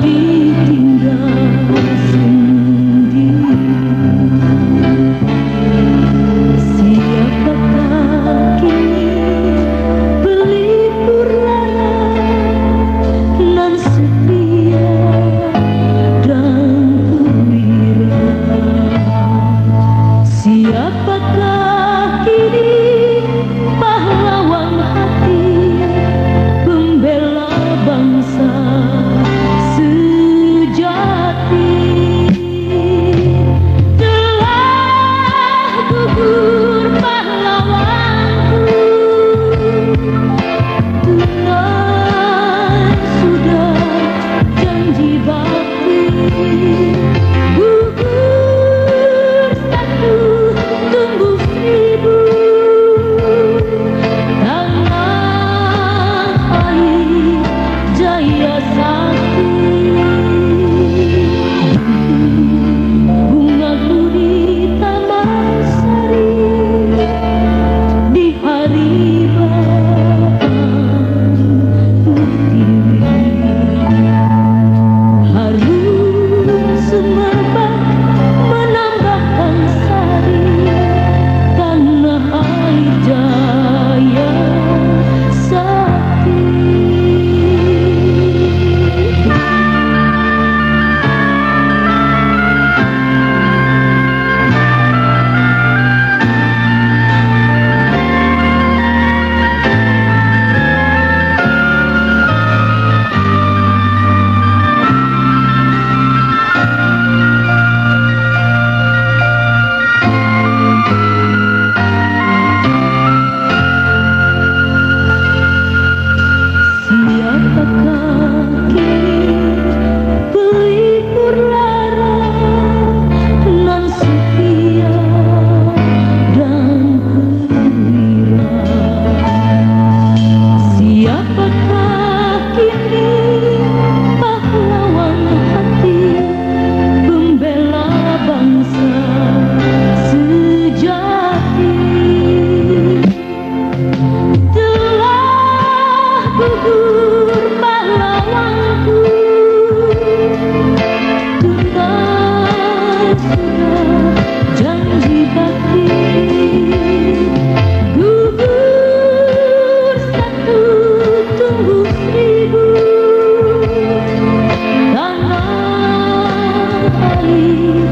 be You.